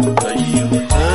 Are you?